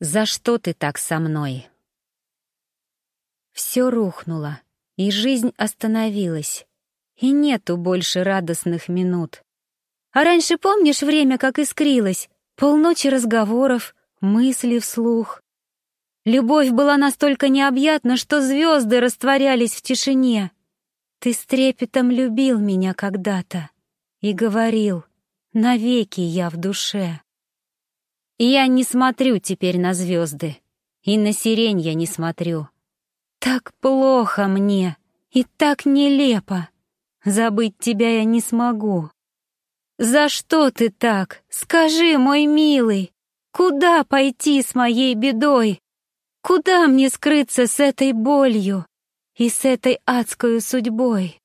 За что ты так со мной? Все рухнуло, и жизнь остановилась, и нету больше радостных минут. А раньше помнишь время, как искрилось? Полночи разговоров, мысли вслух. Любовь была настолько необъятна, что звезды растворялись в тишине. Ты с трепетом любил меня когда-то и говорил, навеки я в душе. Я не смотрю теперь на звезды, и на сирень я не смотрю. Так плохо мне и так нелепо. Забыть тебя я не смогу. За что ты так? Скажи, мой милый, куда пойти с моей бедой? Куда мне скрыться с этой болью и с этой адской судьбой?